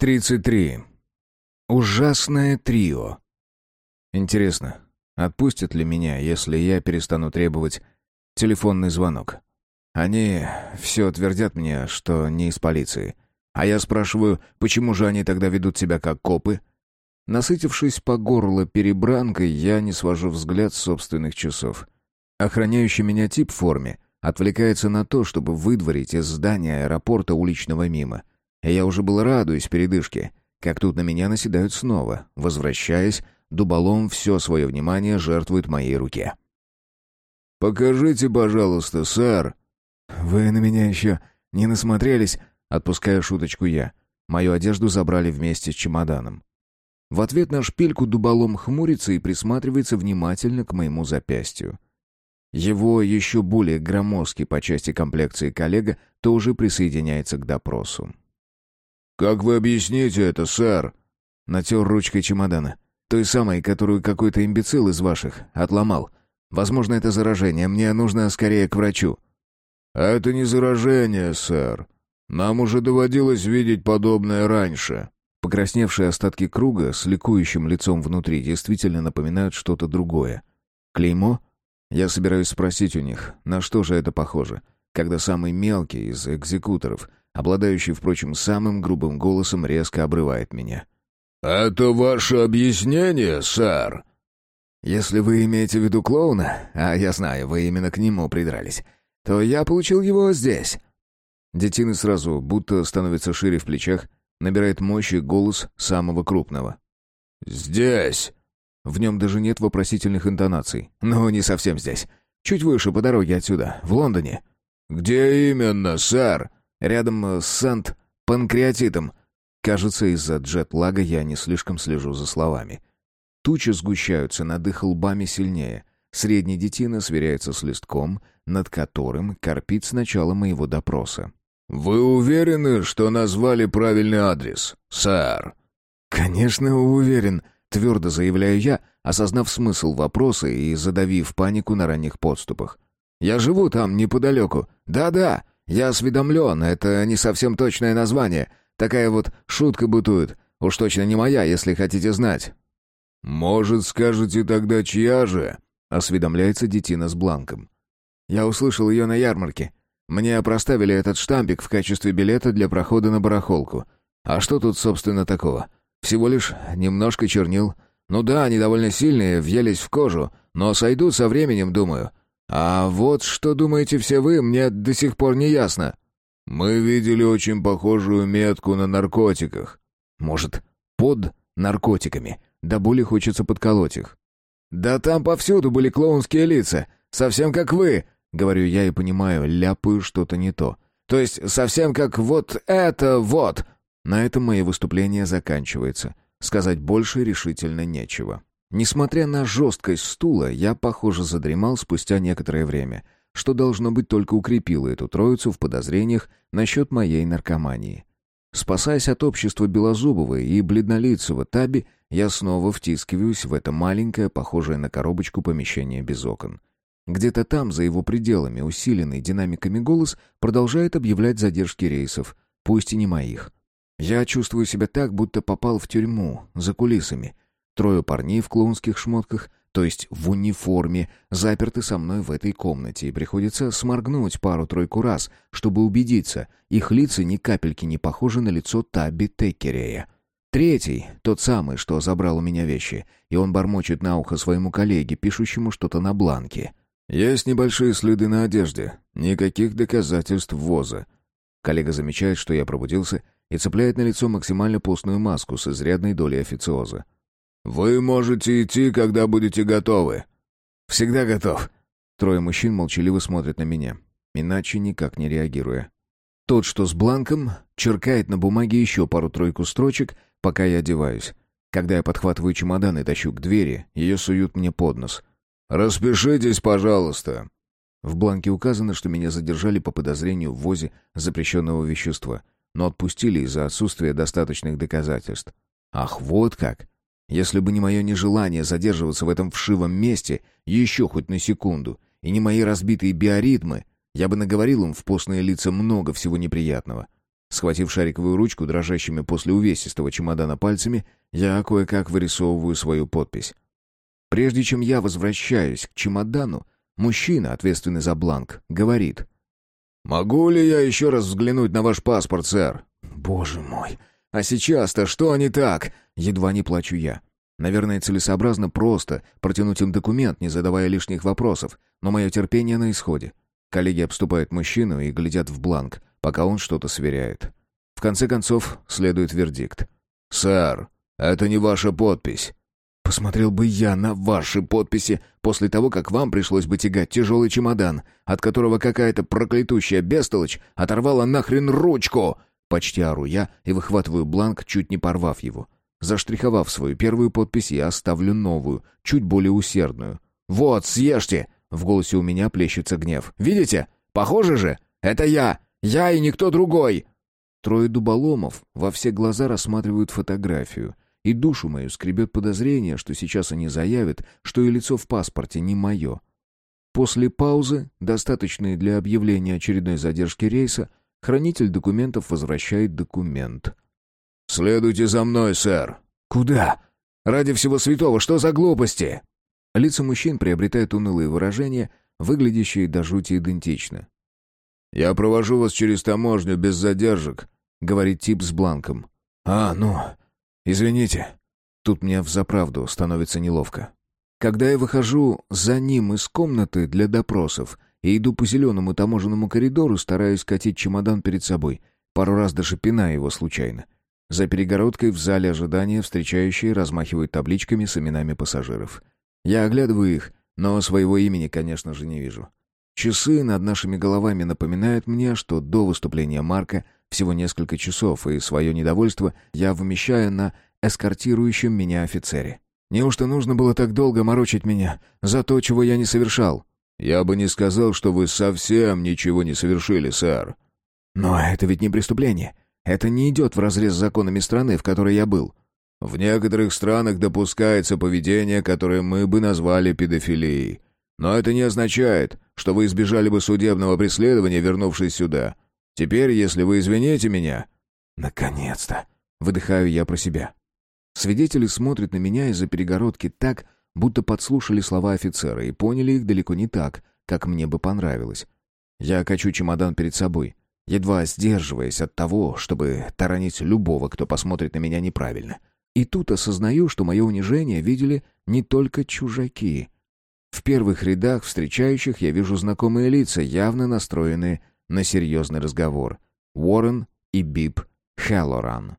33. Ужасное трио. Интересно, отпустят ли меня, если я перестану требовать телефонный звонок? Они все твердят мне, что не из полиции. А я спрашиваю, почему же они тогда ведут себя как копы? Насытившись по горло перебранкой, я не свожу взгляд с собственных часов. Охраняющий меня тип в форме отвлекается на то, чтобы выдворить из здания аэропорта уличного мимо — я уже был радуюсь передышке, как тут на меня наседают снова. Возвращаясь, дуболом все свое внимание жертвует моей руке. «Покажите, пожалуйста, сэр». «Вы на меня еще не насмотрелись?» Отпускаю шуточку я. Мою одежду забрали вместе с чемоданом. В ответ на шпильку дуболом хмурится и присматривается внимательно к моему запястью. Его еще более громоздкий по части комплекции коллега тоже присоединяется к допросу. «Как вы объясните это, сэр?» Натер ручкой чемодана. Той самой, которую какой-то имбецил из ваших отломал. Возможно, это заражение. Мне нужно скорее к врачу. «Это не заражение, сэр. Нам уже доводилось видеть подобное раньше». Покрасневшие остатки круга с ликующим лицом внутри действительно напоминают что-то другое. Клеймо? Я собираюсь спросить у них, на что же это похоже, когда самый мелкий из экзекуторов обладающий, впрочем, самым грубым голосом, резко обрывает меня. «Это ваше объяснение, сэр?» «Если вы имеете в виду клоуна, а я знаю, вы именно к нему придрались, то я получил его здесь». Детины сразу, будто становится шире в плечах, набирает мощь и голос самого крупного. «Здесь!» В нем даже нет вопросительных интонаций. «Ну, не совсем здесь. Чуть выше, по дороге отсюда, в Лондоне». «Где именно, сэр?» Рядом э, с Сант-Панкреатитом. Кажется, из-за джет-лага я не слишком слежу за словами. Тучи сгущаются над их лбами сильнее. Средний детина сверяется с листком, над которым корпит с начала моего допроса. «Вы уверены, что назвали правильный адрес, сэр?» «Конечно, уверен», — твердо заявляю я, осознав смысл вопроса и задавив панику на ранних подступах. «Я живу там, неподалеку. Да-да, «Я осведомлен, это не совсем точное название. Такая вот шутка бытует. Уж точно не моя, если хотите знать». «Может, скажете тогда, чья же?» — осведомляется детина с бланком. «Я услышал ее на ярмарке. Мне проставили этот штампик в качестве билета для прохода на барахолку. А что тут, собственно, такого? Всего лишь немножко чернил. Ну да, они довольно сильные, въелись в кожу, но сойдут со временем, думаю. «А вот что думаете все вы, мне до сих пор не ясно». «Мы видели очень похожую метку на наркотиках». «Может, под наркотиками? Да более хочется подколоть их». «Да там повсюду были клоунские лица, совсем как вы», — говорю я и понимаю, ляпаю что-то не то. «То есть совсем как вот это вот». На этом мое выступление заканчивается. Сказать больше решительно нечего. Несмотря на жесткость стула, я, похоже, задремал спустя некоторое время, что, должно быть, только укрепило эту троицу в подозрениях насчет моей наркомании. Спасаясь от общества Белозубова и бледнолицего Таби, я снова втискиваюсь в это маленькое, похожее на коробочку помещение без окон. Где-то там, за его пределами, усиленный динамиками голос продолжает объявлять задержки рейсов, пусть и не моих. Я чувствую себя так, будто попал в тюрьму, за кулисами, Трое парней в клоунских шмотках, то есть в униформе, заперты со мной в этой комнате, и приходится сморгнуть пару-тройку раз, чтобы убедиться, их лица ни капельки не похожи на лицо Таби Теккерея. Третий, тот самый, что забрал у меня вещи, и он бормочет на ухо своему коллеге, пишущему что-то на бланке. «Есть небольшие следы на одежде, никаких доказательств ввоза». Коллега замечает, что я пробудился, и цепляет на лицо максимально постную маску с изрядной долей официоза. «Вы можете идти, когда будете готовы». «Всегда готов». Трое мужчин молчаливо смотрят на меня, иначе никак не реагируя. Тот, что с бланком, черкает на бумаге еще пару-тройку строчек, пока я одеваюсь. Когда я подхватываю чемодан и тащу к двери, ее суют мне под нос. «Распишитесь, пожалуйста». В бланке указано, что меня задержали по подозрению в ввозе запрещенного вещества, но отпустили из-за отсутствия достаточных доказательств. Ах, вот как! Если бы не мое нежелание задерживаться в этом вшивом месте еще хоть на секунду, и не мои разбитые биоритмы, я бы наговорил им в постные лица много всего неприятного. Схватив шариковую ручку дрожащими после увесистого чемодана пальцами, я кое-как вырисовываю свою подпись. Прежде чем я возвращаюсь к чемодану, мужчина, ответственный за бланк, говорит. «Могу ли я еще раз взглянуть на ваш паспорт, сэр?» «Боже мой! А сейчас-то что не так?» Едва не плачу я. Наверное, целесообразно просто протянуть им документ, не задавая лишних вопросов, но мое терпение на исходе. Коллеги обступают мужчину и глядят в бланк, пока он что-то сверяет. В конце концов, следует вердикт. «Сэр, это не ваша подпись». Посмотрел бы я на ваши подписи после того, как вам пришлось бы тягать тяжелый чемодан, от которого какая-то проклятущая бестолочь оторвала нахрен ручку. Почти ору я и выхватываю бланк, чуть не порвав его. Заштриховав свою первую подпись, я оставлю новую, чуть более усердную. «Вот, съешьте!» — в голосе у меня плещется гнев. «Видите? Похоже же? Это я! Я и никто другой!» Трое дуболомов во все глаза рассматривают фотографию — и душу мою скребет подозрение, что сейчас они заявят, что и лицо в паспорте не мое. После паузы, достаточной для объявления очередной задержки рейса, хранитель документов возвращает документ. «Следуйте за мной, сэр». «Куда?» «Ради всего святого, что за глупости?» Лица мужчин приобретают унылые выражения, выглядящие до жути идентично. «Я провожу вас через таможню без задержек», — говорит тип с бланком. «А, ну, «Извините». Тут мне взаправду становится неловко. Когда я выхожу за ним из комнаты для допросов и иду по зеленому таможенному коридору, стараюсь катить чемодан перед собой, пару раз даже пиная его случайно. За перегородкой в зале ожидания встречающие размахивают табличками с именами пассажиров. Я оглядываю их, но своего имени, конечно же, не вижу. Часы над нашими головами напоминают мне, что до выступления Марка всего несколько часов, и свое недовольство я вымещаю на эскортирующем меня офицере. Неужто нужно было так долго морочить меня за то, чего я не совершал? Я бы не сказал, что вы совсем ничего не совершили, сэр. Но это ведь не преступление. Это не идет вразрез с законами страны, в которой я был. В некоторых странах допускается поведение, которое мы бы назвали педофилией. Но это не означает, что вы избежали бы судебного преследования, вернувшись сюда. Теперь, если вы извините меня...» «Наконец-то!» — выдыхаю я про себя. Свидетели смотрят на меня из-за перегородки так, будто подслушали слова офицера и поняли их далеко не так, как мне бы понравилось. Я качу чемодан перед собой, едва сдерживаясь от того, чтобы таранить любого, кто посмотрит на меня неправильно. И тут осознаю, что мое унижение видели не только чужаки — в первых рядах встречающих я вижу знакомые лица, явно настроенные на серьезный разговор. Уоррен и Бип Хеллоран.